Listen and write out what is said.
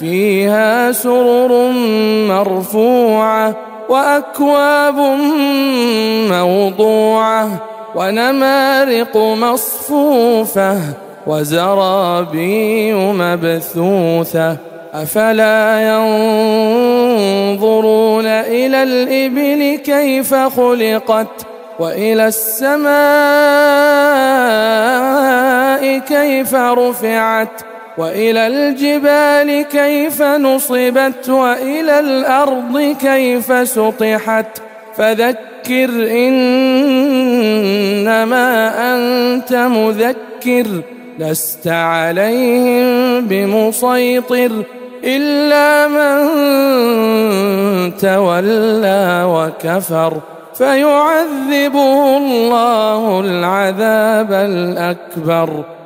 فيها سرر مرفوعة وأكواب موضوعة ونمارق مصفوفة وزرابي مبثوثة أفلا ينظرون إلى الإبل كيف خلقت وإلى السماء كيف رفعت وإلى الجبال كيف نصبت وإلى الأرض كيف سطحت. فذكر إنما أنت مذكر لست عليهم بمسيطر إلا من تولى وكفر. فيعذبه الله العذاب الأكبر.